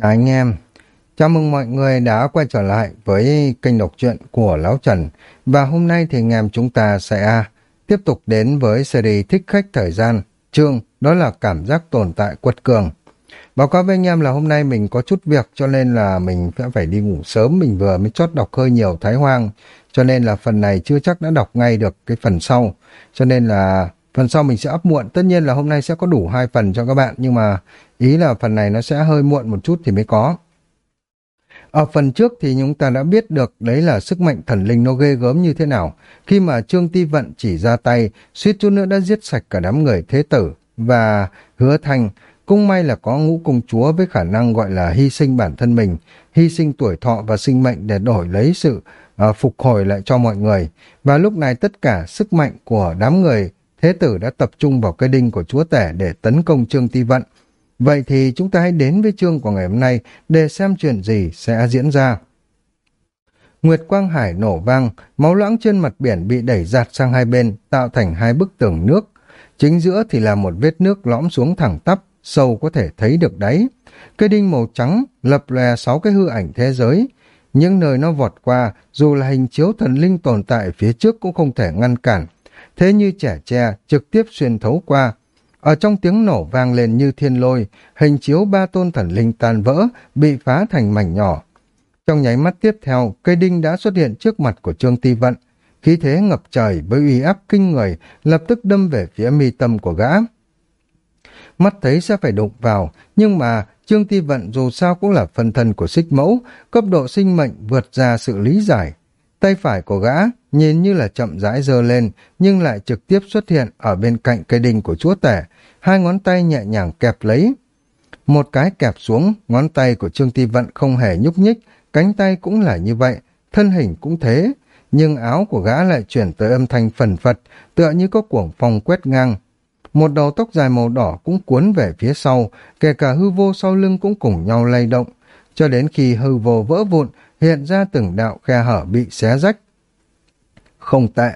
Chào anh em, chào mừng mọi người đã quay trở lại với kênh đọc truyện của Lão Trần. Và hôm nay thì anh em chúng ta sẽ tiếp tục đến với series Thích Khách Thời Gian, chương đó là cảm giác tồn tại quật cường. Báo cáo với anh em là hôm nay mình có chút việc cho nên là mình sẽ phải đi ngủ sớm, mình vừa mới chót đọc hơi nhiều Thái Hoang cho nên là phần này chưa chắc đã đọc ngay được cái phần sau. Cho nên là Phần sau mình sẽ up muộn, tất nhiên là hôm nay sẽ có đủ hai phần cho các bạn, nhưng mà ý là phần này nó sẽ hơi muộn một chút thì mới có. Ở phần trước thì chúng ta đã biết được đấy là sức mạnh thần linh nó ghê gớm như thế nào. Khi mà Trương Ti Vận chỉ ra tay, suýt chút nữa đã giết sạch cả đám người thế tử và hứa thành. Cung may là có ngũ công chúa với khả năng gọi là hy sinh bản thân mình, hy sinh tuổi thọ và sinh mệnh để đổi lấy sự uh, phục hồi lại cho mọi người. Và lúc này tất cả sức mạnh của đám người Thế tử đã tập trung vào cây đinh của chúa tể để tấn công Trương Ti Vận. Vậy thì chúng ta hãy đến với chương của ngày hôm nay để xem chuyện gì sẽ diễn ra. Nguyệt Quang Hải nổ vang, máu loãng trên mặt biển bị đẩy giạt sang hai bên, tạo thành hai bức tường nước. Chính giữa thì là một vết nước lõm xuống thẳng tắp, sâu có thể thấy được đáy. Cây đinh màu trắng lập lè sáu cái hư ảnh thế giới. Những nơi nó vọt qua, dù là hình chiếu thần linh tồn tại phía trước cũng không thể ngăn cản, thế như trẻ tre trực tiếp xuyên thấu qua. Ở trong tiếng nổ vang lên như thiên lôi, hình chiếu ba tôn thần linh tan vỡ, bị phá thành mảnh nhỏ. Trong nháy mắt tiếp theo, cây đinh đã xuất hiện trước mặt của Trương Ti Vận. Khí thế ngập trời với uy áp kinh người, lập tức đâm về phía mi tâm của gã. Mắt thấy sẽ phải đụng vào, nhưng mà Trương Ti Vận dù sao cũng là phần thân của xích mẫu, cấp độ sinh mệnh vượt ra sự lý giải. Tay phải của gã nhìn như là chậm rãi dơ lên, nhưng lại trực tiếp xuất hiện ở bên cạnh cây đinh của chúa tể, hai ngón tay nhẹ nhàng kẹp lấy. Một cái kẹp xuống, ngón tay của Trương Ti Vận không hề nhúc nhích, cánh tay cũng là như vậy, thân hình cũng thế, nhưng áo của gã lại chuyển tới âm thanh phần phật, tựa như có cuồng phong quét ngang. Một đầu tóc dài màu đỏ cũng cuốn về phía sau, kể cả hư vô sau lưng cũng cùng nhau lay động, cho đến khi hư vô vỡ vụn, hiện ra từng đạo khe hở bị xé rách. Không tệ.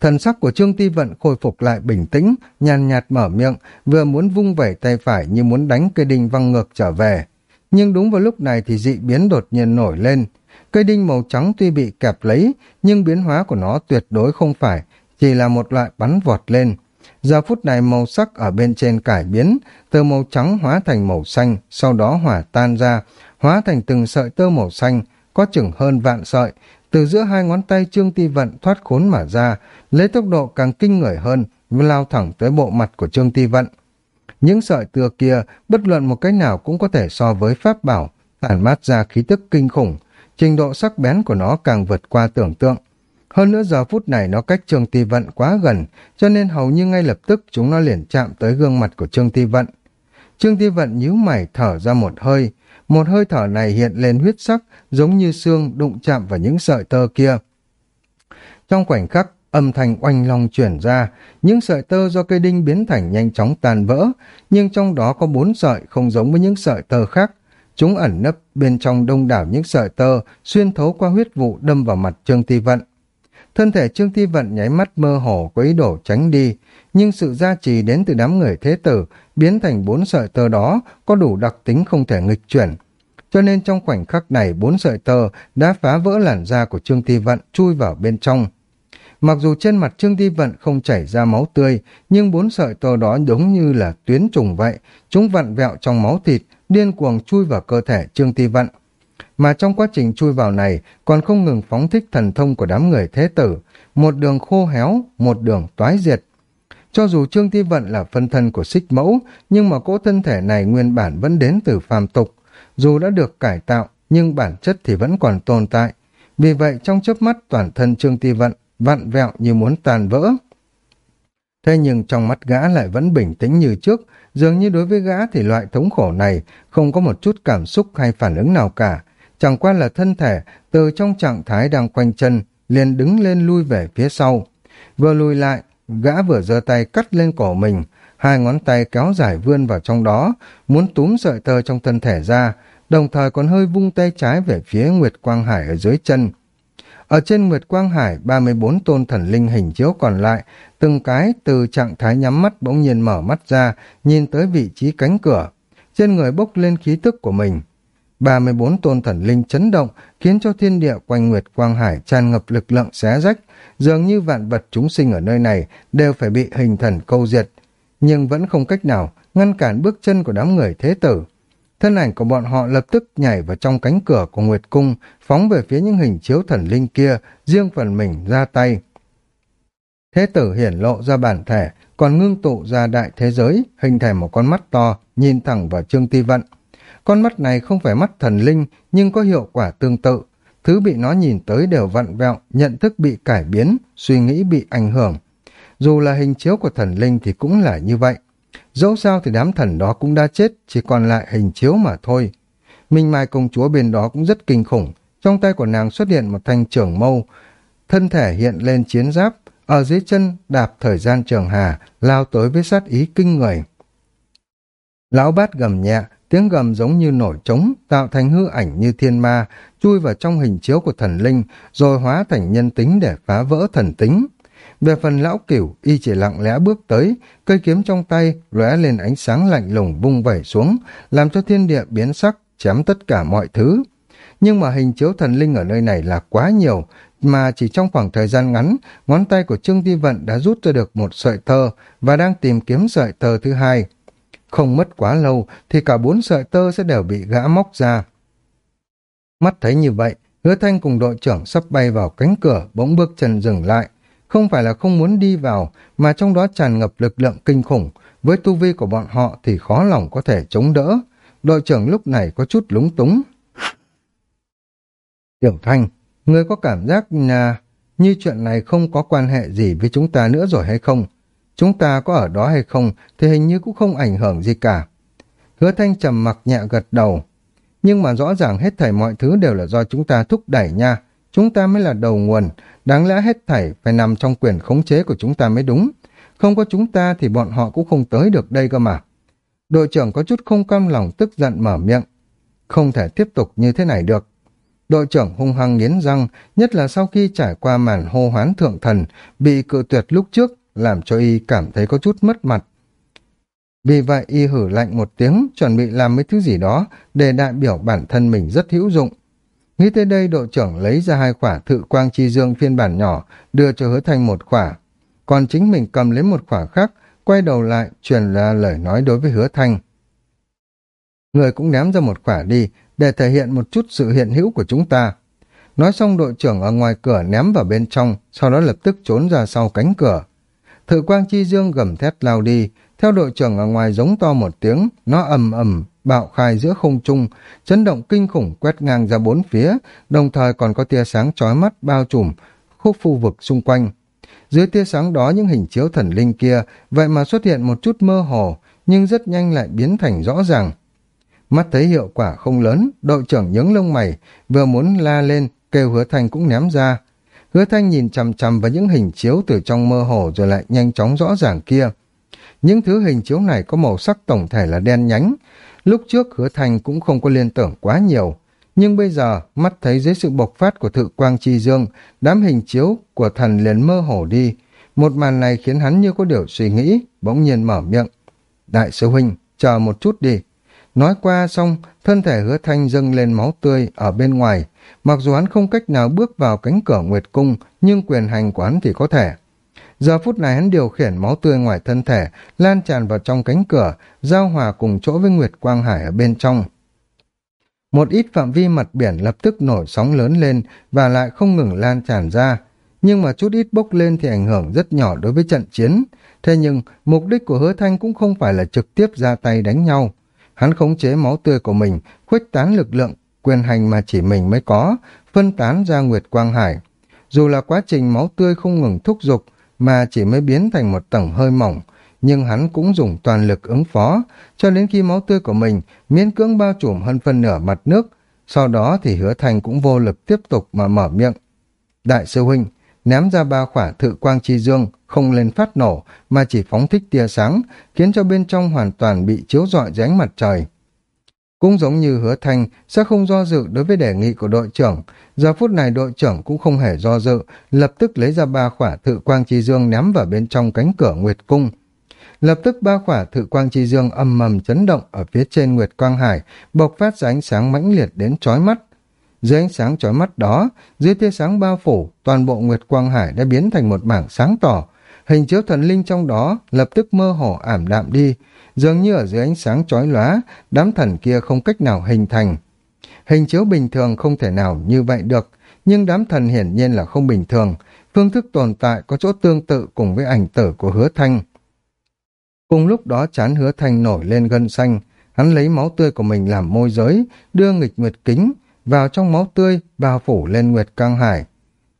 Thần sắc của Trương Ti Vận khôi phục lại bình tĩnh, nhàn nhạt mở miệng, vừa muốn vung vẩy tay phải như muốn đánh cây đinh văng ngược trở về. Nhưng đúng vào lúc này thì dị biến đột nhiên nổi lên. Cây đinh màu trắng tuy bị kẹp lấy, nhưng biến hóa của nó tuyệt đối không phải, chỉ là một loại bắn vọt lên. Giờ phút này màu sắc ở bên trên cải biến, từ màu trắng hóa thành màu xanh, sau đó hỏa tan ra, hóa thành từng sợi tơ màu xanh, có chừng hơn vạn sợi, từ giữa hai ngón tay Trương Ti Vận thoát khốn mà ra, lấy tốc độ càng kinh người hơn, lao thẳng tới bộ mặt của Trương Ti Vận. Những sợi tơ kia, bất luận một cái nào cũng có thể so với pháp bảo, tản mát ra khí tức kinh khủng, trình độ sắc bén của nó càng vượt qua tưởng tượng. Hơn nữa giờ phút này nó cách Trương Ti Vận quá gần, cho nên hầu như ngay lập tức chúng nó liền chạm tới gương mặt của Trương Ti Vận. Trương Ti Vận nhíu mày thở ra một hơi, một hơi thở này hiện lên huyết sắc, giống như xương đụng chạm vào những sợi tơ kia. Trong khoảnh khắc, âm thanh oanh long chuyển ra, những sợi tơ do cây đinh biến thành nhanh chóng tàn vỡ, nhưng trong đó có bốn sợi không giống với những sợi tơ khác. Chúng ẩn nấp bên trong đông đảo những sợi tơ, xuyên thấu qua huyết vụ đâm vào mặt Trương Ti Vận. Thân thể Trương Ti Vận nháy mắt mơ hồ có ý đồ tránh đi, nhưng sự gia trì đến từ đám người thế tử biến thành bốn sợi tơ đó có đủ đặc tính không thể nghịch chuyển. Cho nên trong khoảnh khắc này bốn sợi tơ đã phá vỡ làn da của Trương Ti Vận chui vào bên trong. Mặc dù trên mặt Trương Ti Vận không chảy ra máu tươi, nhưng bốn sợi tơ đó giống như là tuyến trùng vậy, chúng vặn vẹo trong máu thịt, điên cuồng chui vào cơ thể Trương Ti Vận. Mà trong quá trình chui vào này còn không ngừng phóng thích thần thông của đám người thế tử, một đường khô héo, một đường toái diệt, cho dù Trương Ti Vận là phân thân của xích mẫu, nhưng mà cỗ thân thể này nguyên bản vẫn đến từ phàm tục. Dù đã được cải tạo, nhưng bản chất thì vẫn còn tồn tại. Vì vậy trong chớp mắt toàn thân Trương Ti Vận vặn vẹo như muốn tàn vỡ. Thế nhưng trong mắt gã lại vẫn bình tĩnh như trước, dường như đối với gã thì loại thống khổ này không có một chút cảm xúc hay phản ứng nào cả. Chẳng qua là thân thể từ trong trạng thái đang quanh chân liền đứng lên lui về phía sau. Vừa lùi lại, Gã vừa giơ tay cắt lên cổ mình, hai ngón tay kéo dài vươn vào trong đó, muốn túm sợi tơ trong thân thể ra, đồng thời còn hơi vung tay trái về phía Nguyệt Quang Hải ở dưới chân. Ở trên Nguyệt Quang Hải, 34 tôn thần linh hình chiếu còn lại, từng cái từ trạng thái nhắm mắt bỗng nhiên mở mắt ra, nhìn tới vị trí cánh cửa. Trên người bốc lên khí tức của mình. 34 tôn thần linh chấn động, khiến cho thiên địa quanh Nguyệt Quang Hải tràn ngập lực lượng xé rách, dường như vạn vật chúng sinh ở nơi này đều phải bị hình thần câu diệt, nhưng vẫn không cách nào ngăn cản bước chân của đám người thế tử. Thân ảnh của bọn họ lập tức nhảy vào trong cánh cửa của Nguyệt Cung, phóng về phía những hình chiếu thần linh kia, riêng phần mình ra tay. Thế tử hiển lộ ra bản thể, còn ngưng tụ ra đại thế giới, hình thành một con mắt to, nhìn thẳng vào Trương Ti Vận. Con mắt này không phải mắt thần linh, nhưng có hiệu quả tương tự. Thứ bị nó nhìn tới đều vặn vẹo, nhận thức bị cải biến, suy nghĩ bị ảnh hưởng. Dù là hình chiếu của thần linh thì cũng là như vậy. Dẫu sao thì đám thần đó cũng đã chết, chỉ còn lại hình chiếu mà thôi. Minh Mai công chúa bên đó cũng rất kinh khủng. Trong tay của nàng xuất hiện một thanh trưởng mâu, thân thể hiện lên chiến giáp, ở dưới chân đạp thời gian trường hà, lao tới với sát ý kinh người. Lão bát gầm nhẹ, tiếng gầm giống như nổi trống, tạo thành hư ảnh như thiên ma, chui vào trong hình chiếu của thần linh, rồi hóa thành nhân tính để phá vỡ thần tính. Về phần lão cửu, y chỉ lặng lẽ bước tới, cây kiếm trong tay lóe lên ánh sáng lạnh lùng vung vẩy xuống, làm cho thiên địa biến sắc, chém tất cả mọi thứ. Nhưng mà hình chiếu thần linh ở nơi này là quá nhiều, mà chỉ trong khoảng thời gian ngắn, ngón tay của Trương Ti Vận đã rút ra được một sợi tơ và đang tìm kiếm sợi tơ thứ hai. Không mất quá lâu thì cả bốn sợi tơ sẽ đều bị gã móc ra. Mắt thấy như vậy, hứa thanh cùng đội trưởng sắp bay vào cánh cửa bỗng bước chân dừng lại. Không phải là không muốn đi vào, mà trong đó tràn ngập lực lượng kinh khủng. Với tu vi của bọn họ thì khó lòng có thể chống đỡ. Đội trưởng lúc này có chút lúng túng. Tiểu Thanh, ngươi có cảm giác là như chuyện này không có quan hệ gì với chúng ta nữa rồi hay không? Chúng ta có ở đó hay không thì hình như cũng không ảnh hưởng gì cả. Hứa Thanh trầm mặc nhẹ gật đầu. Nhưng mà rõ ràng hết thảy mọi thứ đều là do chúng ta thúc đẩy nha. Chúng ta mới là đầu nguồn, đáng lẽ hết thảy phải nằm trong quyền khống chế của chúng ta mới đúng. Không có chúng ta thì bọn họ cũng không tới được đây cơ mà. Đội trưởng có chút không cam lòng tức giận mở miệng. Không thể tiếp tục như thế này được. Đội trưởng hung hăng nghiến răng, nhất là sau khi trải qua màn hô hoán thượng thần, bị cự tuyệt lúc trước, làm cho y cảm thấy có chút mất mặt. Vì vậy y hử lạnh một tiếng, chuẩn bị làm mấy thứ gì đó để đại biểu bản thân mình rất hữu dụng. Nghĩ tới đây đội trưởng lấy ra hai quả thự quang chi dương phiên bản nhỏ, đưa cho hứa thanh một quả. Còn chính mình cầm lấy một quả khác, quay đầu lại, truyền ra lời nói đối với hứa thanh. Người cũng ném ra một quả đi, để thể hiện một chút sự hiện hữu của chúng ta. Nói xong đội trưởng ở ngoài cửa ném vào bên trong, sau đó lập tức trốn ra sau cánh cửa. Thử quang chi dương gầm thét lao đi, theo đội trưởng ở ngoài giống to một tiếng, nó ầm ầm bạo khai giữa không trung, chấn động kinh khủng quét ngang ra bốn phía, đồng thời còn có tia sáng chói mắt bao trùm khúc khu vực xung quanh. Dưới tia sáng đó những hình chiếu thần linh kia, vậy mà xuất hiện một chút mơ hồ, nhưng rất nhanh lại biến thành rõ ràng. Mắt thấy hiệu quả không lớn, đội trưởng nhướng lông mày, vừa muốn la lên, kêu hứa Thành cũng ném ra. Hứa thanh nhìn chằm chằm vào những hình chiếu từ trong mơ hồ rồi lại nhanh chóng rõ ràng kia. Những thứ hình chiếu này có màu sắc tổng thể là đen nhánh. Lúc trước hứa thanh cũng không có liên tưởng quá nhiều. Nhưng bây giờ, mắt thấy dưới sự bộc phát của thự quang chi dương, đám hình chiếu của thần liền mơ hồ đi. Một màn này khiến hắn như có điều suy nghĩ, bỗng nhiên mở miệng. Đại sư huynh, chờ một chút đi. Nói qua xong, thân thể hứa thanh dâng lên máu tươi ở bên ngoài. Mặc dù hắn không cách nào bước vào cánh cửa Nguyệt Cung, nhưng quyền hành của hắn thì có thể. Giờ phút này hắn điều khiển máu tươi ngoài thân thể, lan tràn vào trong cánh cửa, giao hòa cùng chỗ với Nguyệt Quang Hải ở bên trong. Một ít phạm vi mặt biển lập tức nổi sóng lớn lên và lại không ngừng lan tràn ra. Nhưng mà chút ít bốc lên thì ảnh hưởng rất nhỏ đối với trận chiến. Thế nhưng, mục đích của hứa thanh cũng không phải là trực tiếp ra tay đánh nhau. Hắn khống chế máu tươi của mình, khuếch tán lực lượng, quyền hành mà chỉ mình mới có, phân tán ra Nguyệt Quang Hải. Dù là quá trình máu tươi không ngừng thúc giục, mà chỉ mới biến thành một tầng hơi mỏng, nhưng hắn cũng dùng toàn lực ứng phó, cho đến khi máu tươi của mình miễn cưỡng bao trùm hơn phân nửa mặt nước, sau đó thì hứa thành cũng vô lực tiếp tục mà mở miệng. Đại sư huynh, ném ra ba khỏa thự quang chi dương, không lên phát nổ, mà chỉ phóng thích tia sáng, khiến cho bên trong hoàn toàn bị chiếu rọi dưới ánh mặt trời. Cũng giống như hứa thanh sẽ không do dự đối với đề nghị của đội trưởng, giờ phút này đội trưởng cũng không hề do dự, lập tức lấy ra ba khỏa thự quang chi dương ném vào bên trong cánh cửa Nguyệt Cung. Lập tức ba khỏa thự quang chi dương âm mầm chấn động ở phía trên Nguyệt Quang Hải, bộc phát ra ánh sáng mãnh liệt đến chói mắt. Dưới ánh sáng chói mắt đó, dưới tia sáng bao phủ, toàn bộ Nguyệt Quang Hải đã biến thành một mảng sáng tỏ. Hình chiếu thần linh trong đó lập tức mơ hồ ảm đạm đi, dường như ở dưới ánh sáng chói lóa, đám thần kia không cách nào hình thành. Hình chiếu bình thường không thể nào như vậy được, nhưng đám thần hiển nhiên là không bình thường, phương thức tồn tại có chỗ tương tự cùng với ảnh tử của hứa thanh. Cùng lúc đó chán hứa thanh nổi lên gân xanh, hắn lấy máu tươi của mình làm môi giới, đưa nghịch nguyệt kính vào trong máu tươi bao phủ lên nguyệt căng hải.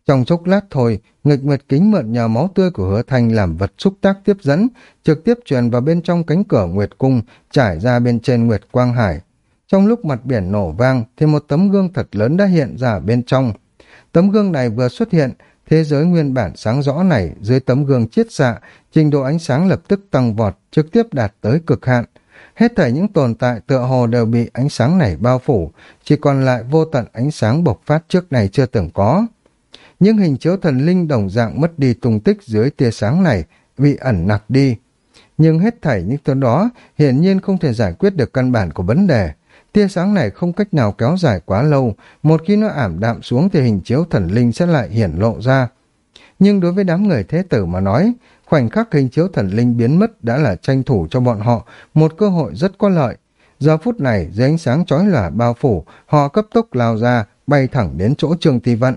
Trong chốc lát thôi, nghịch nguyệt kính mượn nhờ máu tươi của hứa thanh làm vật xúc tác tiếp dẫn, trực tiếp truyền vào bên trong cánh cửa nguyệt cung, trải ra bên trên nguyệt quang hải. Trong lúc mặt biển nổ vang, thì một tấm gương thật lớn đã hiện ra bên trong. Tấm gương này vừa xuất hiện, thế giới nguyên bản sáng rõ này dưới tấm gương chiết xạ, trình độ ánh sáng lập tức tăng vọt, trực tiếp đạt tới cực hạn. Hết thảy những tồn tại tựa hồ đều bị ánh sáng này bao phủ, chỉ còn lại vô tận ánh sáng bộc phát trước này chưa từng có. Những hình chiếu thần linh đồng dạng mất đi tung tích dưới tia sáng này, bị ẩn nặc đi. Nhưng hết thảy những thứ đó hiển nhiên không thể giải quyết được căn bản của vấn đề. Tia sáng này không cách nào kéo dài quá lâu, một khi nó ảm đạm xuống thì hình chiếu thần linh sẽ lại hiển lộ ra. Nhưng đối với đám người thế tử mà nói, khoảnh khắc hình chiếu thần linh biến mất đã là tranh thủ cho bọn họ một cơ hội rất có lợi. Giờ phút này, dưới ánh sáng chói lòa bao phủ, họ cấp tốc lao ra, bay thẳng đến chỗ Trương Ti Vận.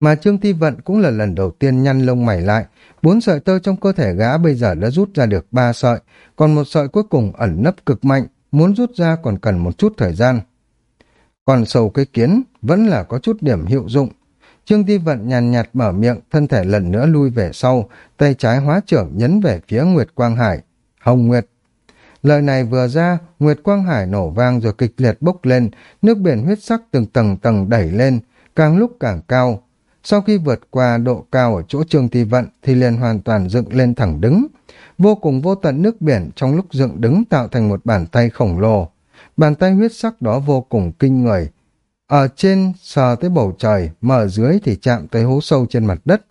Mà Trương Ti Vận cũng là lần đầu tiên nhăn lông mày lại, bốn sợi tơ trong cơ thể gã bây giờ đã rút ra được ba sợi, còn một sợi cuối cùng ẩn nấp cực mạnh, muốn rút ra còn cần một chút thời gian. Còn sầu cái kiến vẫn là có chút điểm hiệu dụng. Trương Ti Vận nhàn nhạt mở miệng, thân thể lần nữa lui về sau, tay trái hóa trưởng nhấn về phía Nguyệt Quang Hải. Hồng Nguyệt. Lời này vừa ra, Nguyệt Quang Hải nổ vang rồi kịch liệt bốc lên, nước biển huyết sắc từng tầng tầng đẩy lên, càng lúc càng cao. Sau khi vượt qua độ cao ở chỗ Trương Ti Vận thì liền hoàn toàn dựng lên thẳng đứng vô cùng vô tận nước biển trong lúc dựng đứng tạo thành một bàn tay khổng lồ. Bàn tay huyết sắc đó vô cùng kinh người. Ở trên sờ tới bầu trời, mà ở dưới thì chạm tới hố sâu trên mặt đất.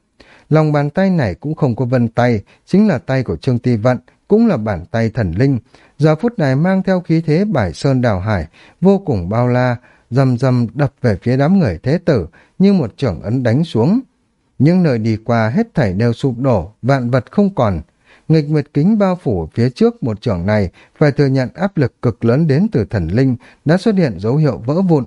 Lòng bàn tay này cũng không có vân tay, chính là tay của Trương Ti Vận, cũng là bàn tay thần linh. Giờ phút này mang theo khí thế bài sơn đào hải, vô cùng bao la, dầm dầm đập về phía đám người thế tử, như một trưởng ấn đánh xuống. những nơi đi qua hết thảy đều sụp đổ, vạn vật không còn, nghịch nguyệt kính bao phủ phía trước một trưởng này phải thừa nhận áp lực cực lớn đến từ thần linh đã xuất hiện dấu hiệu vỡ vụn.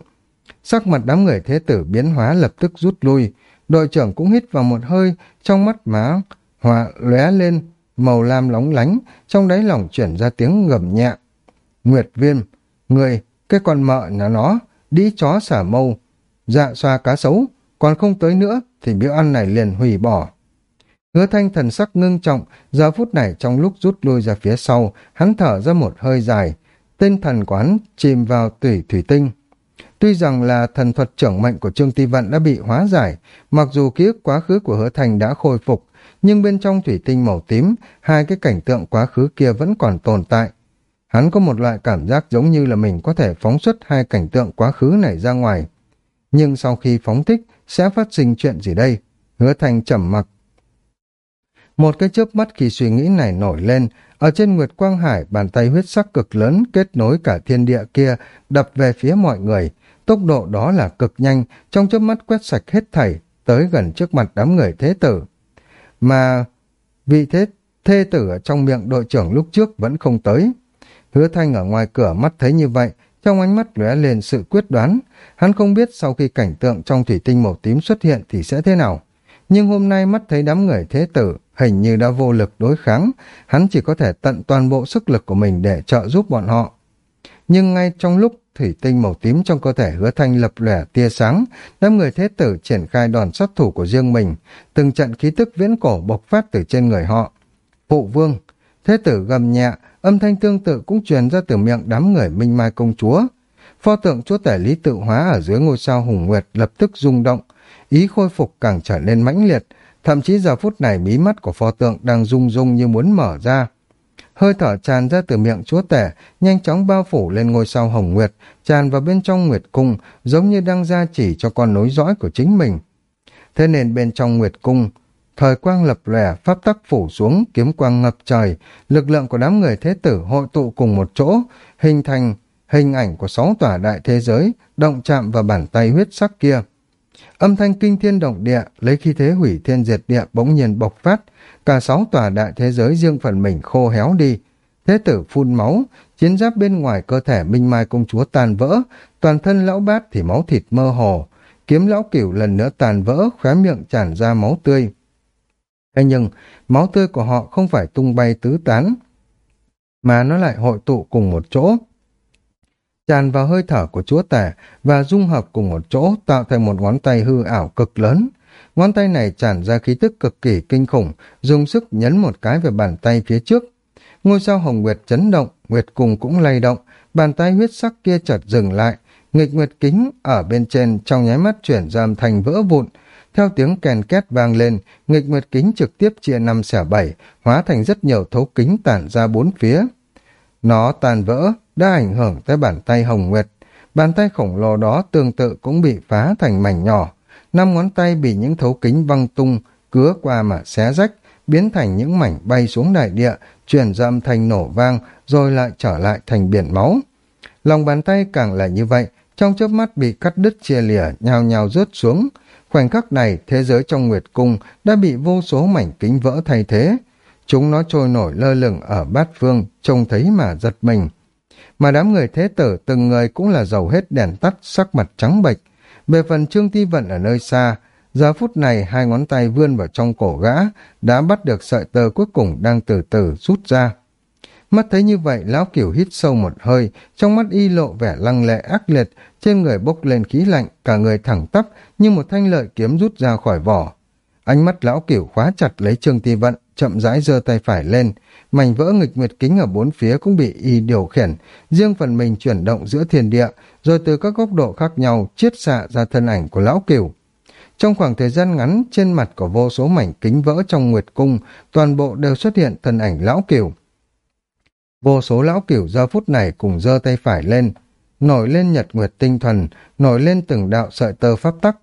Sắc mặt đám người thế tử biến hóa lập tức rút lui, đội trưởng cũng hít vào một hơi, trong mắt má hòa lóe lên, màu lam lóng lánh, trong đáy lòng chuyển ra tiếng gầm nhẹ. Nguyệt viêm, người, cái con mợ nhà nó, đi chó xả mâu, dạ xoa cá sấu, còn không tới nữa thì bữa ăn này liền hủy bỏ. Hứa thanh thần sắc ngưng trọng, giờ phút này trong lúc rút lui ra phía sau, hắn thở ra một hơi dài, tên thần quán chìm vào tủy thủy tinh. Tuy rằng là thần thuật trưởng mệnh của Trương Ti Vận đã bị hóa giải, mặc dù ký ức quá khứ của hứa thành đã khôi phục, nhưng bên trong thủy tinh màu tím, hai cái cảnh tượng quá khứ kia vẫn còn tồn tại. Hắn có một loại cảm giác giống như là mình có thể phóng xuất hai cảnh tượng quá khứ này ra ngoài. Nhưng sau khi phóng thích, sẽ phát sinh chuyện gì đây? Hứa thành trầm mặc một cái chớp mắt khi suy nghĩ này nổi lên, ở trên Nguyệt Quang Hải, bàn tay huyết sắc cực lớn kết nối cả thiên địa kia, đập về phía mọi người. Tốc độ đó là cực nhanh, trong chớp mắt quét sạch hết thảy, tới gần trước mặt đám người thế tử. Mà vị thế thê tử ở trong miệng đội trưởng lúc trước vẫn không tới. Hứa thanh ở ngoài cửa mắt thấy như vậy, trong ánh mắt lóe lên sự quyết đoán. Hắn không biết sau khi cảnh tượng trong thủy tinh màu tím xuất hiện thì sẽ thế nào. Nhưng hôm nay mắt thấy đám người thế tử hình như đã vô lực đối kháng, hắn chỉ có thể tận toàn bộ sức lực của mình để trợ giúp bọn họ. Nhưng ngay trong lúc thủy tinh màu tím trong cơ thể hứa thanh lập lẻ tia sáng, đám người thế tử triển khai đòn sát thủ của riêng mình, từng trận khí tức viễn cổ bộc phát từ trên người họ. Phụ vương, thế tử gầm nhẹ, âm thanh tương tự cũng truyền ra từ miệng đám người minh mai công chúa. Pho tượng chúa tể lý tự hóa ở dưới ngôi sao hùng nguyệt lập tức rung động, ý khôi phục càng trở nên mãnh liệt, Thậm chí giờ phút này mí mắt của pho tượng đang rung rung như muốn mở ra. Hơi thở tràn ra từ miệng chúa tể, nhanh chóng bao phủ lên ngôi sao hồng nguyệt, tràn vào bên trong nguyệt cung, giống như đang ra chỉ cho con nối dõi của chính mình. Thế nên bên trong nguyệt cung, thời quang lập lòe, pháp tắc phủ xuống, kiếm quang ngập trời, lực lượng của đám người thế tử hội tụ cùng một chỗ, hình thành hình ảnh của sáu tòa đại thế giới, động chạm vào bàn tay huyết sắc kia. Âm thanh kinh thiên động địa, lấy khi thế hủy thiên diệt địa bỗng nhiên bộc phát, cả sáu tòa đại thế giới riêng phần mình khô héo đi. Thế tử phun máu, chiến giáp bên ngoài cơ thể Minh Mai công chúa tàn vỡ, toàn thân lão bát thì máu thịt mơ hồ. Kiếm lão cửu lần nữa tàn vỡ, khóe miệng tràn ra máu tươi. Thế nhưng, máu tươi của họ không phải tung bay tứ tán, mà nó lại hội tụ cùng một chỗ. Tràn vào hơi thở của chúa tể và dung hợp cùng một chỗ tạo thành một ngón tay hư ảo cực lớn. Ngón tay này tràn ra khí tức cực kỳ kinh khủng, dùng sức nhấn một cái về bàn tay phía trước. Ngôi sao hồng nguyệt chấn động, nguyệt cùng cũng lay động, bàn tay huyết sắc kia chợt dừng lại, nghịch nguyệt kính ở bên trên trong nháy mắt chuyển ra thành vỡ vụn, theo tiếng kèn két vang lên, nghịch nguyệt kính trực tiếp chia năm xẻ bảy, hóa thành rất nhiều thấu kính tản ra bốn phía. Nó tàn vỡ, đã ảnh hưởng tới bàn tay Hồng Nguyệt. Bàn tay khổng lồ đó tương tự cũng bị phá thành mảnh nhỏ. Năm ngón tay bị những thấu kính văng tung, cứa qua mà xé rách, biến thành những mảnh bay xuống đại địa, chuyển ra âm thanh nổ vang, rồi lại trở lại thành biển máu. Lòng bàn tay càng là như vậy, trong chớp mắt bị cắt đứt chia lìa, nhào nhào rớt xuống, Khoảnh khắc này, thế giới trong Nguyệt Cung đã bị vô số mảnh kính vỡ thay thế. Chúng nó trôi nổi lơ lửng ở bát phương, trông thấy mà giật mình. Mà đám người thế tử từng người cũng là giàu hết đèn tắt, sắc mặt trắng bệch. Về phần Trương Ti Vận ở nơi xa, giờ phút này hai ngón tay vươn vào trong cổ gã, đã bắt được sợi tơ cuối cùng đang từ từ rút ra. Mắt thấy như vậy, lão kiểu hít sâu một hơi, trong mắt y lộ vẻ lăng lệ ác liệt, trên người bốc lên khí lạnh, cả người thẳng tắp, như một thanh lợi kiếm rút ra khỏi vỏ. Ánh mắt lão kiểu khóa chặt lấy Trương Ti Vận, chậm rãi giơ tay phải lên, mảnh vỡ nghịch nguyệt kính ở bốn phía cũng bị y điều khiển, riêng phần mình chuyển động giữa thiên địa, rồi từ các góc độ khác nhau chiết xạ ra thân ảnh của lão cửu. Trong khoảng thời gian ngắn, trên mặt của vô số mảnh kính vỡ trong nguyệt cung, toàn bộ đều xuất hiện thân ảnh lão cửu. Vô số lão cửu giờ phút này cùng giơ tay phải lên, nổi lên nhật nguyệt tinh thuần, nổi lên từng đạo sợi tơ pháp tắc,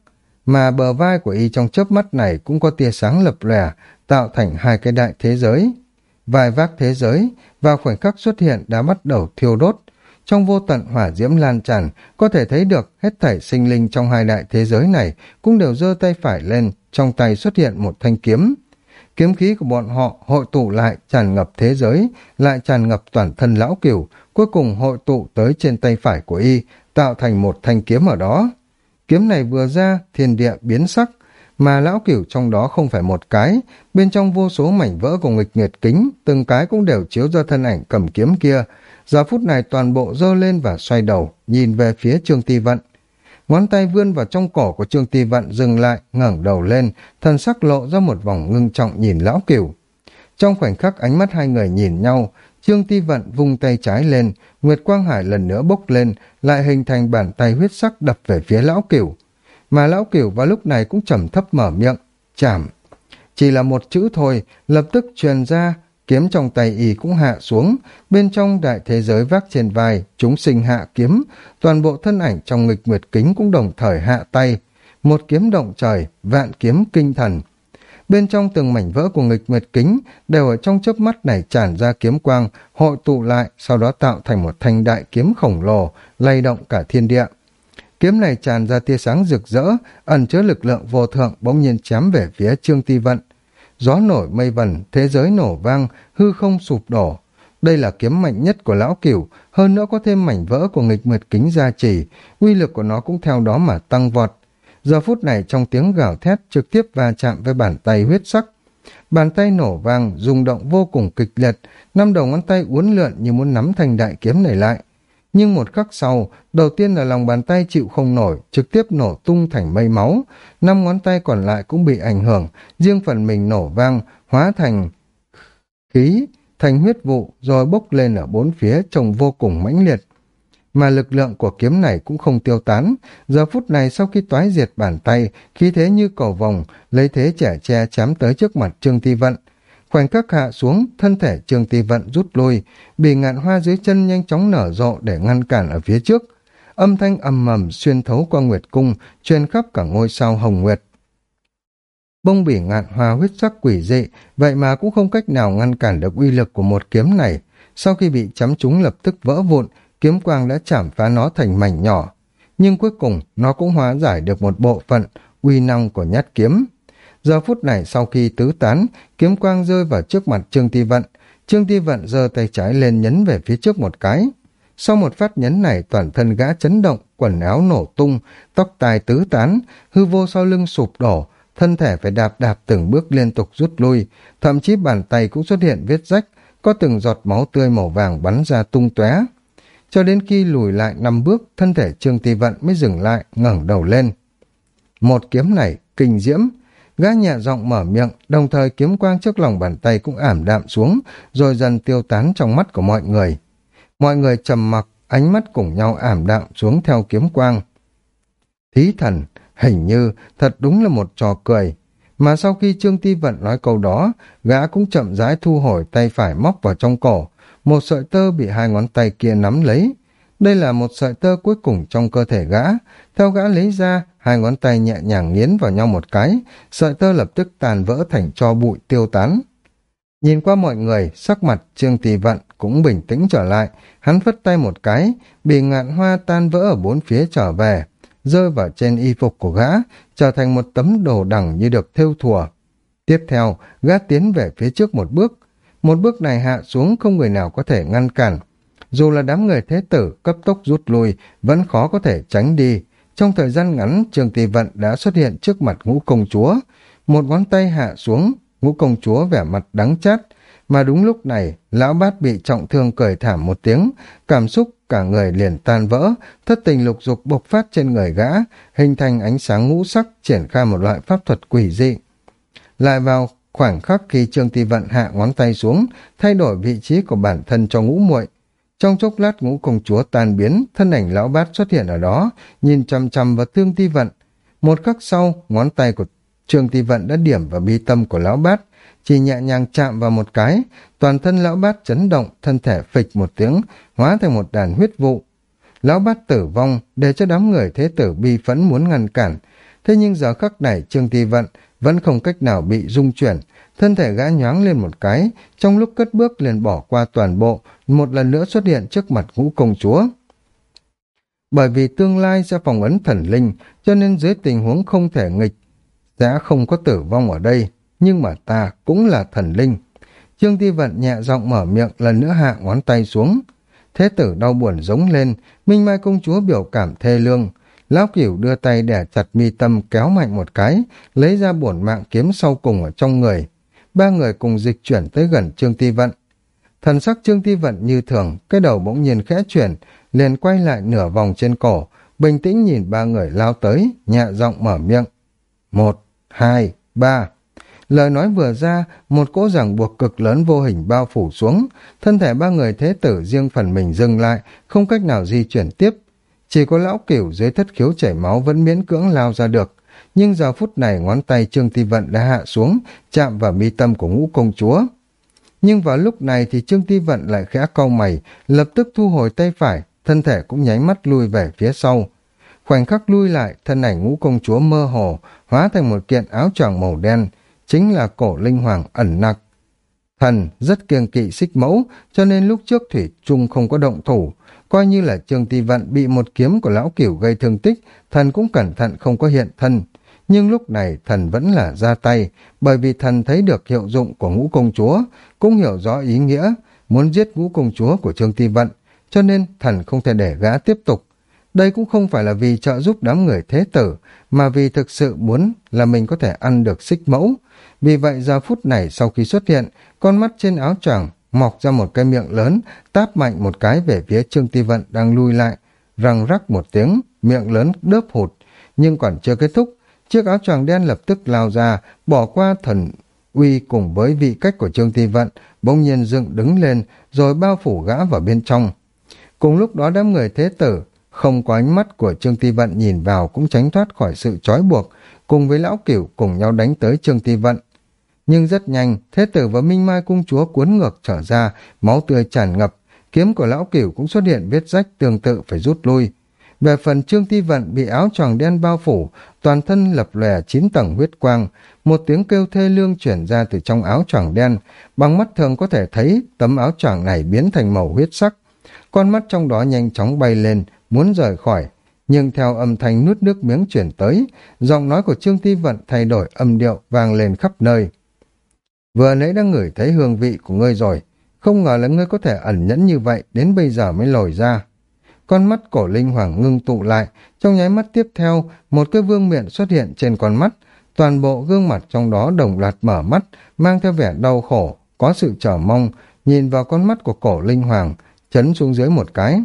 mà bờ vai của y trong chớp mắt này cũng có tia sáng lập lòe, tạo thành hai cái đại thế giới. Vài vác thế giới, vào khoảnh khắc xuất hiện đã bắt đầu thiêu đốt. Trong vô tận hỏa diễm lan tràn, có thể thấy được hết thảy sinh linh trong hai đại thế giới này cũng đều giơ tay phải lên, trong tay xuất hiện một thanh kiếm. Kiếm khí của bọn họ hội tụ lại tràn ngập thế giới, lại tràn ngập toàn thân lão cửu, cuối cùng hội tụ tới trên tay phải của y, tạo thành một thanh kiếm ở đó. Kiếm này vừa ra, thiên địa biến sắc, mà lão cửu trong đó không phải một cái, bên trong vô số mảnh vỡ của nghịch nguyệt kính, từng cái cũng đều chiếu ra thân ảnh cầm kiếm kia. Giờ phút này toàn bộ dơ lên và xoay đầu, nhìn về phía Trương Ti Vận. Ngón tay vươn vào trong cổ của Trương Ti Vận dừng lại, ngẩng đầu lên, thân sắc lộ ra một vòng ngưng trọng nhìn lão cửu. Trong khoảnh khắc ánh mắt hai người nhìn nhau, Trương Ti Vận vung tay trái lên, Nguyệt Quang Hải lần nữa bốc lên, lại hình thành bàn tay huyết sắc đập về phía lão cửu. Mà lão cửu vào lúc này cũng trầm thấp mở miệng, chảm. Chỉ là một chữ thôi, lập tức truyền ra, kiếm trong tay y cũng hạ xuống, bên trong đại thế giới vác trên vai, chúng sinh hạ kiếm, toàn bộ thân ảnh trong nghịch nguyệt kính cũng đồng thời hạ tay. Một kiếm động trời, vạn kiếm kinh thần. Bên trong từng mảnh vỡ của nghịch nguyệt kính đều ở trong chớp mắt này tràn ra kiếm quang, hội tụ lại, sau đó tạo thành một thanh đại kiếm khổng lồ, lay động cả thiên địa. Kiếm này tràn ra tia sáng rực rỡ, ẩn chứa lực lượng vô thượng bỗng nhiên chém về phía Trương Ti Vận. Gió nổi mây vần, thế giới nổ vang, hư không sụp đổ. Đây là kiếm mạnh nhất của lão cửu, hơn nữa có thêm mảnh vỡ của nghịch nguyệt kính gia trì, uy lực của nó cũng theo đó mà tăng vọt. Giờ phút này trong tiếng gào thét trực tiếp va chạm với bàn tay huyết sắc. Bàn tay nổ vang, rung động vô cùng kịch liệt, năm đầu ngón tay uốn lượn như muốn nắm thành đại kiếm này lại. Nhưng một khắc sau, đầu tiên là lòng bàn tay chịu không nổi, trực tiếp nổ tung thành mây máu. Năm ngón tay còn lại cũng bị ảnh hưởng, riêng phần mình nổ vang, hóa thành khí, thành huyết vụ, rồi bốc lên ở bốn phía trông vô cùng mãnh liệt mà lực lượng của kiếm này cũng không tiêu tán. Giờ phút này sau khi toái diệt bàn tay, khí thế như cầu vòng, lấy thế trẻ che chém tới trước mặt Trương Ti Vận. Khoảnh khắc hạ xuống, thân thể Trương Ti Vận rút lui, bị ngạn hoa dưới chân nhanh chóng nở rộ để ngăn cản ở phía trước. Âm thanh ầm mầm xuyên thấu qua Nguyệt Cung, truyền khắp cả ngôi sao Hồng Nguyệt. bông bỉ ngạn hoa huyết sắc quỷ dị, vậy mà cũng không cách nào ngăn cản được uy lực của một kiếm này. Sau khi bị chấm trúng lập tức vỡ vụn, kiếm quang đã chảm phá nó thành mảnh nhỏ. Nhưng cuối cùng, nó cũng hóa giải được một bộ phận uy năng của nhát kiếm. Giờ phút này sau khi tứ tán, kiếm quang rơi vào trước mặt Trương Ti Vận. Trương Ti Vận giơ tay trái lên nhấn về phía trước một cái. Sau một phát nhấn này toàn thân gã chấn động, quần áo nổ tung, tóc tai tứ tán, hư vô sau lưng sụp đổ, thân thể phải đạp đạp từng bước liên tục rút lui, thậm chí bàn tay cũng xuất hiện vết rách, có từng giọt máu tươi màu vàng bắn ra tung tóe. Cho đến khi lùi lại năm bước, thân thể Trương Ti Vận mới dừng lại, ngẩng đầu lên. Một kiếm này, kinh diễm, gã nhẹ giọng mở miệng, đồng thời kiếm quang trước lòng bàn tay cũng ảm đạm xuống, rồi dần tiêu tán trong mắt của mọi người. Mọi người trầm mặc, ánh mắt cùng nhau ảm đạm xuống theo kiếm quang. Thí thần, hình như thật đúng là một trò cười. Mà sau khi Trương Ti Vận nói câu đó, gã cũng chậm rãi thu hồi tay phải móc vào trong cổ. Một sợi tơ bị hai ngón tay kia nắm lấy. Đây là một sợi tơ cuối cùng trong cơ thể gã. Theo gã lấy ra, hai ngón tay nhẹ nhàng nghiến vào nhau một cái, sợi tơ lập tức tàn vỡ thành cho bụi tiêu tán. Nhìn qua mọi người, sắc mặt Trương Tỳ Vận cũng bình tĩnh trở lại, hắn phất tay một cái, bị ngạn hoa tan vỡ ở bốn phía trở về, rơi vào trên y phục của gã, trở thành một tấm đồ đằng như được thêu thùa. Tiếp theo, gã tiến về phía trước một bước, một bước này hạ xuống không người nào có thể ngăn cản. Dù là đám người thế tử cấp tốc rút lui, vẫn khó có thể tránh đi. Trong thời gian ngắn, Trường Tỳ Vận đã xuất hiện trước mặt ngũ công chúa. Một ngón tay hạ xuống, ngũ công chúa vẻ mặt đắng chát, mà đúng lúc này, lão bát bị trọng thương cười thảm một tiếng, cảm xúc cả người liền tan vỡ, thất tình lục dục bộc phát trên người gã, hình thành ánh sáng ngũ sắc, triển khai một loại pháp thuật quỷ dị. Lại vào khoảnh khắc khi Trương tỷ Vận hạ ngón tay xuống, thay đổi vị trí của bản thân cho ngũ muội. Trong chốc lát ngũ công chúa tan biến, thân ảnh lão bát xuất hiện ở đó, nhìn chằm chằm vào Trương Ti Vận. Một khắc sau, ngón tay của Trương Ti Vận đã điểm vào bi tâm của lão bát, chỉ nhẹ nhàng chạm vào một cái, toàn thân lão bát chấn động, thân thể phịch một tiếng, hóa thành một đàn huyết vụ. Lão bát tử vong, để cho đám người thế tử bi phẫn muốn ngăn cản. Thế nhưng giờ khắc này Trương Ti Vận vẫn không cách nào bị rung chuyển, thân thể gã nhoáng lên một cái, trong lúc cất bước liền bỏ qua toàn bộ, một lần nữa xuất hiện trước mặt ngũ công chúa. Bởi vì tương lai sẽ phòng ấn thần linh, cho nên dưới tình huống không thể nghịch, sẽ không có tử vong ở đây nhưng mà ta cũng là thần linh. Trương Ti Vận nhẹ giọng mở miệng lần nữa hạ ngón tay xuống. Thế tử đau buồn giống lên, Minh Mai công chúa biểu cảm thê lương. Lão cửu đưa tay đẻ chặt mi tâm kéo mạnh một cái, lấy ra bổn mạng kiếm sau cùng ở trong người. Ba người cùng dịch chuyển tới gần Trương Ti Vận. Thần sắc Trương Ti Vận như thường, cái đầu bỗng nhiên khẽ chuyển, liền quay lại nửa vòng trên cổ, bình tĩnh nhìn ba người lao tới, nhẹ giọng mở miệng. Một, hai, ba. Lời nói vừa ra, một cỗ ràng buộc cực lớn vô hình bao phủ xuống, thân thể ba người thế tử riêng phần mình dừng lại, không cách nào di chuyển tiếp. Chỉ có lão cửu dưới thất khiếu chảy máu vẫn miễn cưỡng lao ra được. Nhưng giờ phút này ngón tay Trương Ti Vận đã hạ xuống, chạm vào mi tâm của ngũ công chúa. Nhưng vào lúc này thì Trương Ti Vận lại khẽ cau mày, lập tức thu hồi tay phải, thân thể cũng nháy mắt lui về phía sau. Khoảnh khắc lui lại, thân ảnh ngũ công chúa mơ hồ, hóa thành một kiện áo choàng màu đen, chính là cổ linh hoàng ẩn nặc. Thần rất kiêng kỵ xích mẫu, cho nên lúc trước Thủy Trung không có động thủ, coi như là Trương Ti Vận bị một kiếm của lão cửu gây thương tích, thần cũng cẩn thận không có hiện thân. Nhưng lúc này thần vẫn là ra tay, bởi vì thần thấy được hiệu dụng của ngũ công chúa, cũng hiểu rõ ý nghĩa, muốn giết ngũ công chúa của Trương Ti Vận, cho nên thần không thể để gã tiếp tục. Đây cũng không phải là vì trợ giúp đám người thế tử, mà vì thực sự muốn là mình có thể ăn được xích mẫu, vì vậy giờ phút này sau khi xuất hiện, con mắt trên áo choàng mọc ra một cái miệng lớn, táp mạnh một cái về phía Trương Ti Vận đang lui lại, răng rắc một tiếng, miệng lớn đớp hụt, nhưng còn chưa kết thúc, chiếc áo choàng đen lập tức lao ra, bỏ qua thần uy cùng với vị cách của Trương Ti Vận, bỗng nhiên dựng đứng lên, rồi bao phủ gã vào bên trong. Cùng lúc đó đám người thế tử, không có ánh mắt của Trương Ti Vận nhìn vào cũng tránh thoát khỏi sự trói buộc, cùng với lão cửu cùng nhau đánh tới Trương Ti Vận. Nhưng rất nhanh, Thế tử và Minh Mai cung chúa cuốn ngược trở ra, máu tươi tràn ngập, kiếm của lão cửu cũng xuất hiện vết rách tương tự phải rút lui. Về phần Trương Ti Vận bị áo choàng đen bao phủ, toàn thân lập lòe chín tầng huyết quang, một tiếng kêu thê lương chuyển ra từ trong áo choàng đen, bằng mắt thường có thể thấy tấm áo choàng này biến thành màu huyết sắc. Con mắt trong đó nhanh chóng bay lên, muốn rời khỏi, nhưng theo âm thanh nuốt nước miếng chuyển tới, giọng nói của Trương Ti Vận thay đổi âm điệu vang lên khắp nơi. Vừa nãy đã ngửi thấy hương vị của ngươi rồi, không ngờ là ngươi có thể ẩn nhẫn như vậy, đến bây giờ mới lồi ra. Con mắt cổ linh hoàng ngưng tụ lại, trong nháy mắt tiếp theo, một cái vương miệng xuất hiện trên con mắt, toàn bộ gương mặt trong đó đồng loạt mở mắt, mang theo vẻ đau khổ, có sự chờ mong, nhìn vào con mắt của cổ linh hoàng, chấn xuống dưới một cái.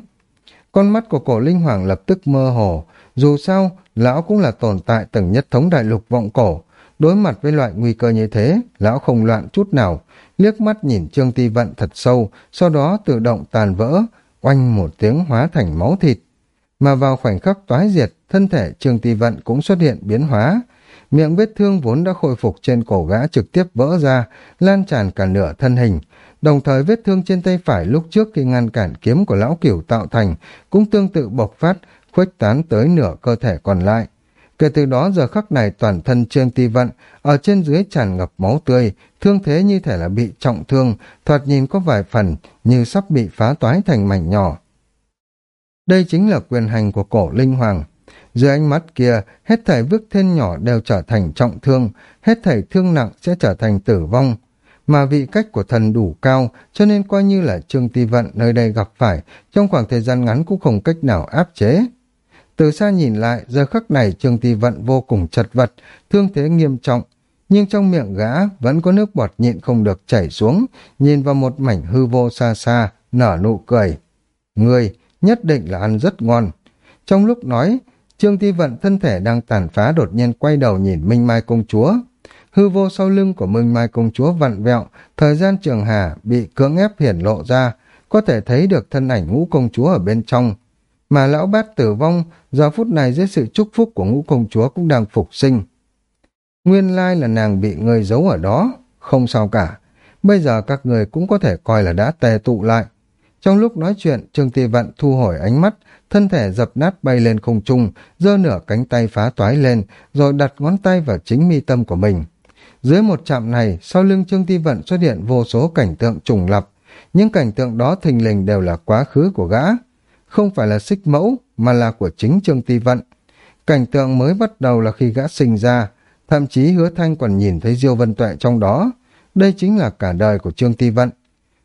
Con mắt của cổ linh hoàng lập tức mơ hồ, dù sao, lão cũng là tồn tại từng nhất thống đại lục vọng cổ, đối mặt với loại nguy cơ như thế, lão không loạn chút nào, liếc mắt nhìn Trương Ti Vận thật sâu, sau đó tự động tàn vỡ, oanh một tiếng hóa thành máu thịt. Mà vào khoảnh khắc toái diệt, thân thể Trương Ti Vận cũng xuất hiện biến hóa. Miệng vết thương vốn đã khôi phục trên cổ gã trực tiếp vỡ ra, lan tràn cả nửa thân hình. Đồng thời vết thương trên tay phải lúc trước khi ngăn cản kiếm của lão cửu tạo thành cũng tương tự bộc phát, khuếch tán tới nửa cơ thể còn lại. Kể từ đó giờ khắc này toàn thân Trương Ti Vận ở trên dưới tràn ngập máu tươi, thương thế như thể là bị trọng thương, thoạt nhìn có vài phần như sắp bị phá toái thành mảnh nhỏ. Đây chính là quyền hành của cổ linh hoàng. Dưới ánh mắt kia, hết thảy vước thiên nhỏ đều trở thành trọng thương, hết thảy thương nặng sẽ trở thành tử vong. Mà vị cách của thần đủ cao, cho nên coi như là Trương Ti Vận nơi đây gặp phải, trong khoảng thời gian ngắn cũng không cách nào áp chế. Từ xa nhìn lại, giờ khắc này Trương Ti Vận vô cùng chật vật, thương thế nghiêm trọng, nhưng trong miệng gã vẫn có nước bọt nhịn không được chảy xuống, nhìn vào một mảnh hư vô xa xa, nở nụ cười. Người nhất định là ăn rất ngon. Trong lúc nói, Trương Ti Vận thân thể đang tàn phá đột nhiên quay đầu nhìn Minh Mai Công Chúa. Hư vô sau lưng của Minh Mai Công Chúa vặn vẹo, thời gian trường hà bị cưỡng ép hiển lộ ra, có thể thấy được thân ảnh ngũ công chúa ở bên trong, mà lão bát tử vong, giờ phút này dưới sự chúc phúc của ngũ công chúa cũng đang phục sinh. Nguyên lai là nàng bị người giấu ở đó, không sao cả. Bây giờ các người cũng có thể coi là đã tề tụ lại. Trong lúc nói chuyện, Trương Ti Vận thu hồi ánh mắt, thân thể dập nát bay lên không trung, giơ nửa cánh tay phá toái lên, rồi đặt ngón tay vào chính mi tâm của mình. Dưới một chạm này, sau lưng Trương Ti Vận xuất hiện vô số cảnh tượng trùng lập. Những cảnh tượng đó thình lình đều là quá khứ của gã không phải là xích mẫu mà là của chính Trương Ti Vận. Cảnh tượng mới bắt đầu là khi gã sinh ra, thậm chí hứa thanh còn nhìn thấy Diêu Vân Tuệ trong đó. Đây chính là cả đời của Trương Ti Vận.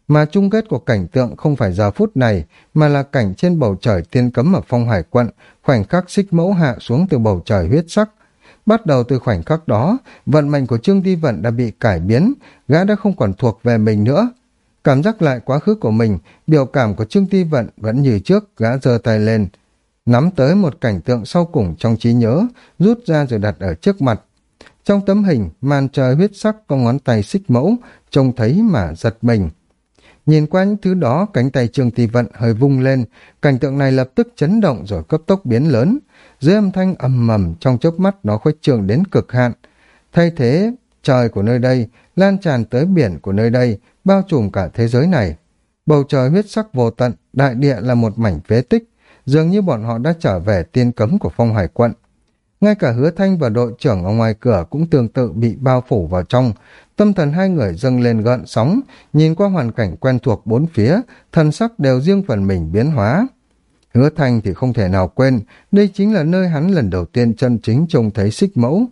Mà chung kết của cảnh tượng không phải giờ phút này, mà là cảnh trên bầu trời tiên cấm ở phong hải quận, khoảnh khắc xích mẫu hạ xuống từ bầu trời huyết sắc. Bắt đầu từ khoảnh khắc đó, vận mệnh của Trương Ti Vận đã bị cải biến, gã đã không còn thuộc về mình nữa, Cảm giác lại quá khứ của mình, biểu cảm của Trương Ti Vận vẫn như trước, gã giơ tay lên. Nắm tới một cảnh tượng sau cùng trong trí nhớ, rút ra rồi đặt ở trước mặt. Trong tấm hình, màn trời huyết sắc có ngón tay xích mẫu, trông thấy mà giật mình. Nhìn qua những thứ đó, cánh tay Trương Ti Vận hơi vung lên, cảnh tượng này lập tức chấn động rồi cấp tốc biến lớn. Dưới âm thanh ầm mầm trong chớp mắt nó khuếch trường đến cực hạn. Thay thế, trời của nơi đây, lan tràn tới biển của nơi đây, bao trùm cả thế giới này. Bầu trời huyết sắc vô tận, đại địa là một mảnh phế tích, dường như bọn họ đã trở về tiên cấm của phong hải quận. Ngay cả hứa thanh và đội trưởng ở ngoài cửa cũng tương tự bị bao phủ vào trong, tâm thần hai người dâng lên gợn sóng, nhìn qua hoàn cảnh quen thuộc bốn phía, thần sắc đều riêng phần mình biến hóa. Hứa thanh thì không thể nào quên, đây chính là nơi hắn lần đầu tiên chân chính trông thấy xích mẫu.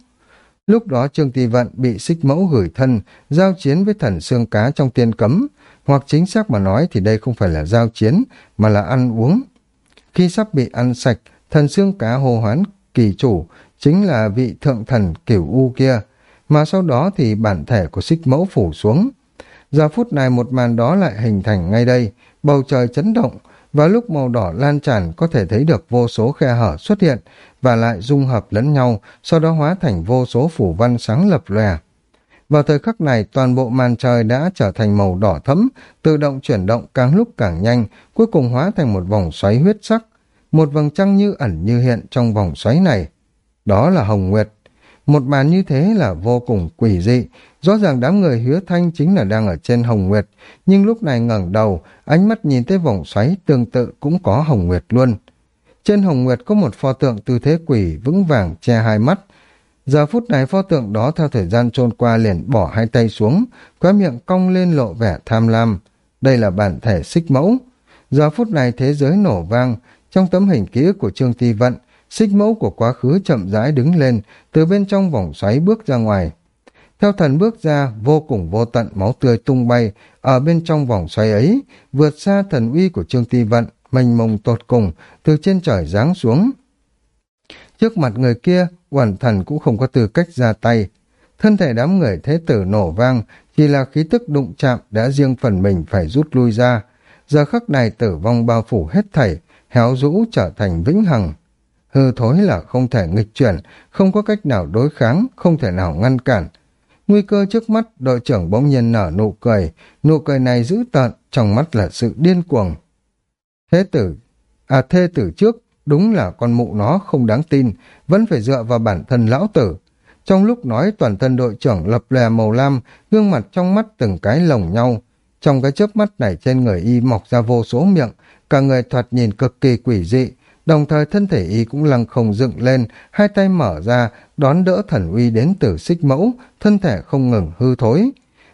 Lúc đó Trương Ti Vận bị xích mẫu gửi thân, giao chiến với thần xương cá trong tiên cấm, hoặc chính xác mà nói thì đây không phải là giao chiến, mà là ăn uống. Khi sắp bị ăn sạch, thần xương cá hồ hoán kỳ chủ, chính là vị thượng thần kiểu u kia, mà sau đó thì bản thể của xích mẫu phủ xuống. Giờ phút này một màn đó lại hình thành ngay đây, bầu trời chấn động, và lúc màu đỏ lan tràn có thể thấy được vô số khe hở xuất hiện và lại dung hợp lẫn nhau, sau đó hóa thành vô số phủ văn sáng lập lòe. Vào thời khắc này, toàn bộ màn trời đã trở thành màu đỏ thẫm, tự động chuyển động càng lúc càng nhanh, cuối cùng hóa thành một vòng xoáy huyết sắc. Một vầng trăng như ẩn như hiện trong vòng xoáy này. Đó là Hồng Nguyệt. Một màn như thế là vô cùng quỷ dị, rõ ràng đám người hứa thanh chính là đang ở trên Hồng Nguyệt, nhưng lúc này ngẩng đầu, ánh mắt nhìn tới vòng xoáy tương tự cũng có Hồng Nguyệt luôn. Trên Hồng Nguyệt có một pho tượng tư thế quỷ vững vàng che hai mắt, Giờ phút này pho tượng đó theo thời gian trôi qua liền bỏ hai tay xuống, khóe miệng cong lên lộ vẻ tham lam. Đây là bản thể xích mẫu. Giờ phút này thế giới nổ vang, trong tấm hình ký ức của Trương Ti Vận, xích mẫu của quá khứ chậm rãi đứng lên, từ bên trong vòng xoáy bước ra ngoài. Theo thần bước ra, vô cùng vô tận máu tươi tung bay, ở bên trong vòng xoáy ấy, vượt xa thần uy của Trương Ti Vận, mênh mông tột cùng, từ trên trời giáng xuống. Trước mặt người kia, quần thần cũng không có tư cách ra tay. Thân thể đám người thế tử nổ vang, chỉ là khí tức đụng chạm đã riêng phần mình phải rút lui ra. Giờ khắc này tử vong bao phủ hết thảy, héo rũ trở thành vĩnh hằng. Hư thối là không thể nghịch chuyển, không có cách nào đối kháng, không thể nào ngăn cản. Nguy cơ trước mắt, đội trưởng bỗng nhiên nở nụ cười, nụ cười này dữ tợn, trong mắt là sự điên cuồng. Thế tử, à thê tử trước, đúng là con mụ nó không đáng tin, vẫn phải dựa vào bản thân lão tử. Trong lúc nói toàn thân đội trưởng lập lè màu lam, gương mặt trong mắt từng cái lồng nhau. Trong cái chớp mắt này trên người y mọc ra vô số miệng, cả người thoạt nhìn cực kỳ quỷ dị, đồng thời thân thể y cũng lăng không dựng lên, hai tay mở ra, đón đỡ thần uy đến từ xích mẫu, thân thể không ngừng hư thối.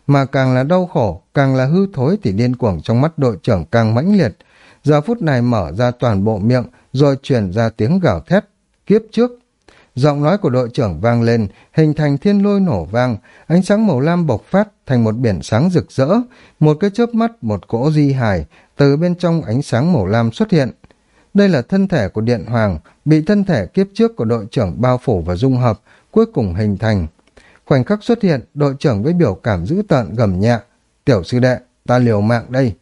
Mà càng là đau khổ, càng là hư thối thì điên cuồng trong mắt đội trưởng càng mãnh liệt. Giờ phút này mở ra toàn bộ miệng, rồi truyền ra tiếng gào thét, kiếp trước. Giọng nói của đội trưởng vang lên, hình thành thiên lôi nổ vang, ánh sáng màu lam bộc phát thành một biển sáng rực rỡ, một cái chớp mắt, một cỗ di hài, từ bên trong ánh sáng màu lam xuất hiện. Đây là thân thể của Điện Hoàng, bị thân thể kiếp trước của đội trưởng bao phủ và dung hợp, cuối cùng hình thành. Khoảnh khắc xuất hiện, đội trưởng với biểu cảm dữ tợn gầm nhẹ. Tiểu sư đệ, ta liều mạng đây.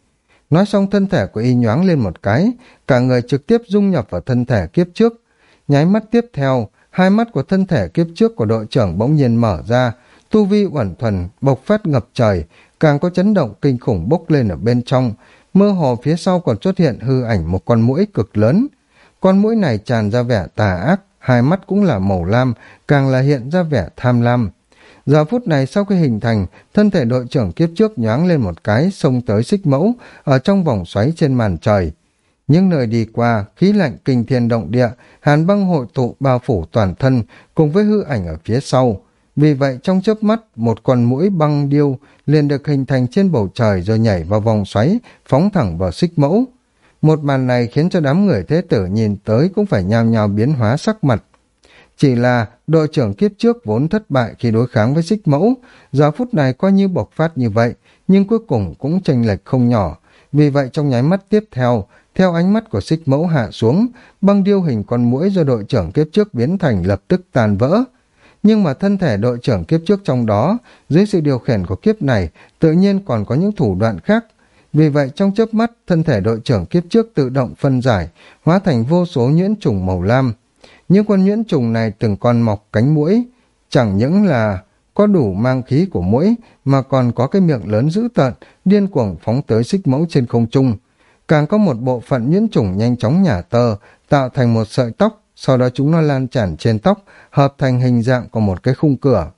Nói xong thân thể của y nhoáng lên một cái, cả người trực tiếp dung nhập vào thân thể kiếp trước. Nháy mắt tiếp theo, hai mắt của thân thể kiếp trước của đội trưởng bỗng nhiên mở ra, tu vi uẩn thuần, bộc phát ngập trời, càng có chấn động kinh khủng bốc lên ở bên trong, mơ hồ phía sau còn xuất hiện hư ảnh một con mũi cực lớn. Con mũi này tràn ra vẻ tà ác, hai mắt cũng là màu lam, càng là hiện ra vẻ tham lam. Giờ phút này sau khi hình thành, thân thể đội trưởng kiếp trước nhoáng lên một cái, xông tới xích mẫu, ở trong vòng xoáy trên màn trời. Những nơi đi qua, khí lạnh kinh thiên động địa, hàn băng hội tụ bao phủ toàn thân, cùng với hư ảnh ở phía sau. Vì vậy trong chớp mắt, một con mũi băng điêu liền được hình thành trên bầu trời rồi nhảy vào vòng xoáy, phóng thẳng vào xích mẫu. Một màn này khiến cho đám người thế tử nhìn tới cũng phải nhao nhao biến hóa sắc mặt. Chỉ là đội trưởng kiếp trước vốn thất bại khi đối kháng với xích mẫu, giờ phút này coi như bộc phát như vậy, nhưng cuối cùng cũng chênh lệch không nhỏ. Vì vậy trong nháy mắt tiếp theo, theo ánh mắt của xích mẫu hạ xuống, băng điêu hình con mũi do đội trưởng kiếp trước biến thành lập tức tàn vỡ. Nhưng mà thân thể đội trưởng kiếp trước trong đó, dưới sự điều khiển của kiếp này, tự nhiên còn có những thủ đoạn khác. Vì vậy trong chớp mắt, thân thể đội trưởng kiếp trước tự động phân giải, hóa thành vô số nhuyễn trùng màu lam. Những con nhuyễn trùng này từng con mọc cánh mũi, chẳng những là có đủ mang khí của mũi mà còn có cái miệng lớn dữ tợn, điên cuồng phóng tới xích mẫu trên không trung. Càng có một bộ phận nhuyễn trùng nhanh chóng nhả tơ, tạo thành một sợi tóc, sau đó chúng nó lan tràn trên tóc, hợp thành hình dạng của một cái khung cửa.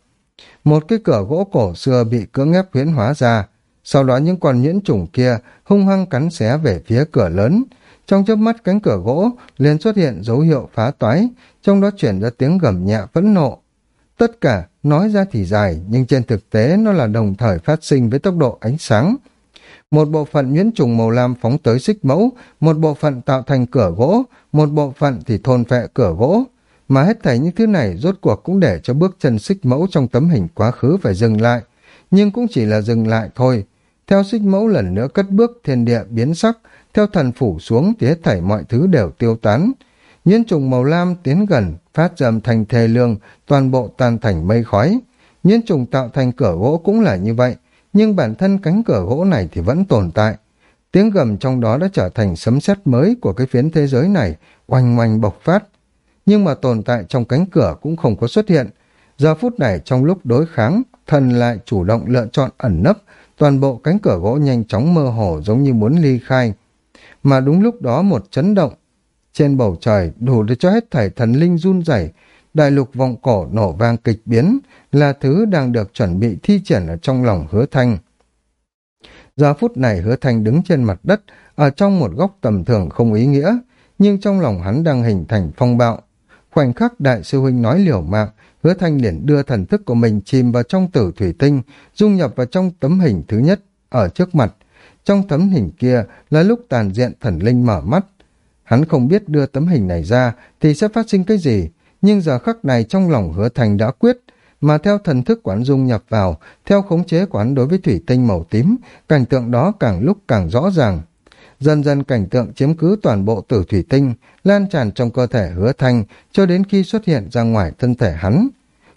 Một cái cửa gỗ cổ xưa bị cưỡng ép huyễn hóa ra, sau đó những con nhuyễn trùng kia hung hăng cắn xé về phía cửa lớn, trong chớp mắt cánh cửa gỗ liền xuất hiện dấu hiệu phá toái, trong đó chuyển ra tiếng gầm nhẹ phẫn nộ. Tất cả nói ra thì dài, nhưng trên thực tế nó là đồng thời phát sinh với tốc độ ánh sáng. Một bộ phận nhuyễn trùng màu lam phóng tới xích mẫu, một bộ phận tạo thành cửa gỗ, một bộ phận thì thôn phệ cửa gỗ. Mà hết thảy những thứ này rốt cuộc cũng để cho bước chân xích mẫu trong tấm hình quá khứ phải dừng lại. Nhưng cũng chỉ là dừng lại thôi. Theo xích mẫu lần nữa cất bước thiên địa biến sắc, theo thần phủ xuống thì hết thảy mọi thứ đều tiêu tán. Nhuyễn trùng màu lam tiến gần, phát dầm thành thề lương, toàn bộ tan thành mây khói. Nhuyễn trùng tạo thành cửa gỗ cũng là như vậy, nhưng bản thân cánh cửa gỗ này thì vẫn tồn tại. Tiếng gầm trong đó đã trở thành sấm sét mới của cái phiến thế giới này, oanh oanh bộc phát. Nhưng mà tồn tại trong cánh cửa cũng không có xuất hiện. Giờ phút này trong lúc đối kháng, thần lại chủ động lựa chọn ẩn nấp, toàn bộ cánh cửa gỗ nhanh chóng mơ hồ giống như muốn ly khai mà đúng lúc đó một chấn động trên bầu trời đủ để cho hết thảy thần linh run rẩy đại lục vọng cổ nổ vang kịch biến là thứ đang được chuẩn bị thi triển ở trong lòng hứa thanh giờ phút này hứa thanh đứng trên mặt đất ở trong một góc tầm thường không ý nghĩa nhưng trong lòng hắn đang hình thành phong bạo Khoảnh khắc đại sư huynh nói liều mạng, hứa thanh liền đưa thần thức của mình chìm vào trong tử thủy tinh, dung nhập vào trong tấm hình thứ nhất, ở trước mặt. Trong tấm hình kia là lúc tàn diện thần linh mở mắt. Hắn không biết đưa tấm hình này ra thì sẽ phát sinh cái gì, nhưng giờ khắc này trong lòng hứa thành đã quyết, mà theo thần thức quán dung nhập vào, theo khống chế quán đối với thủy tinh màu tím, cảnh tượng đó càng lúc càng rõ ràng. Dần dần cảnh tượng chiếm cứ toàn bộ tử thủy tinh, lan tràn trong cơ thể hứa thanh cho đến khi xuất hiện ra ngoài thân thể hắn.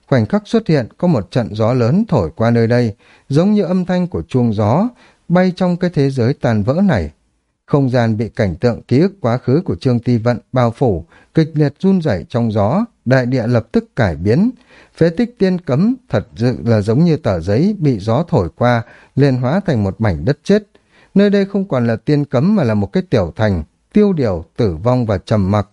Khoảnh khắc xuất hiện có một trận gió lớn thổi qua nơi đây, giống như âm thanh của chuông gió, bay trong cái thế giới tàn vỡ này. Không gian bị cảnh tượng ký ức quá khứ của Trương Ti Vận bao phủ, kịch liệt run rẩy trong gió, đại địa lập tức cải biến. Phế tích tiên cấm thật sự là giống như tờ giấy bị gió thổi qua, liền hóa thành một mảnh đất chết. Nơi đây không còn là tiên cấm mà là một cái tiểu thành, tiêu điều, tử vong và trầm mặc.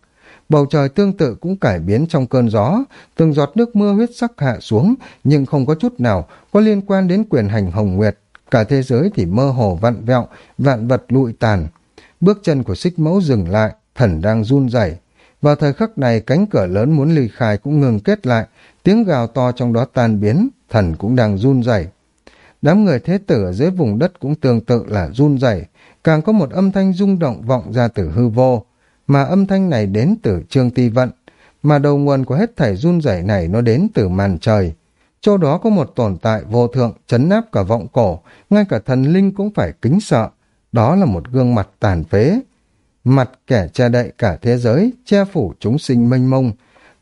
Bầu trời tương tự cũng cải biến trong cơn gió, từng giọt nước mưa huyết sắc hạ xuống, nhưng không có chút nào có liên quan đến quyền hành hồng nguyệt. Cả thế giới thì mơ hồ vặn vẹo, vạn vật lụi tàn. Bước chân của xích mẫu dừng lại, thần đang run rẩy. Vào thời khắc này cánh cửa lớn muốn ly khai cũng ngừng kết lại, tiếng gào to trong đó tan biến, thần cũng đang run rẩy. Đám người thế tử ở dưới vùng đất cũng tương tự là run rẩy, càng có một âm thanh rung động vọng ra từ hư vô, mà âm thanh này đến từ Trương Ti Vận, mà đầu nguồn của hết thảy run rẩy này nó đến từ màn trời. Chỗ đó có một tồn tại vô thượng, chấn áp cả vọng cổ, ngay cả thần linh cũng phải kính sợ. Đó là một gương mặt tàn phế. Mặt kẻ che đậy cả thế giới, che phủ chúng sinh mênh mông.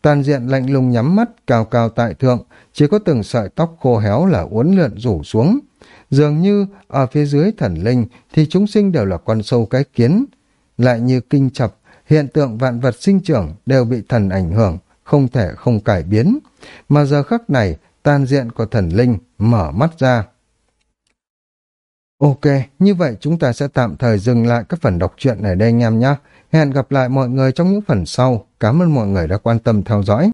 Toàn diện lạnh lùng nhắm mắt, cao cao tại thượng, chỉ có từng sợi tóc khô héo là uốn lượn rủ xuống. Dường như ở phía dưới thần linh thì chúng sinh đều là con sâu cái kiến. Lại như kinh chập, hiện tượng vạn vật sinh trưởng đều bị thần ảnh hưởng, không thể không cải biến. Mà giờ khắc này, tan diện của thần linh mở mắt ra. Ok, như vậy chúng ta sẽ tạm thời dừng lại các phần đọc truyện ở đây anh em nhé. Hẹn gặp lại mọi người trong những phần sau. Cảm ơn mọi người đã quan tâm theo dõi.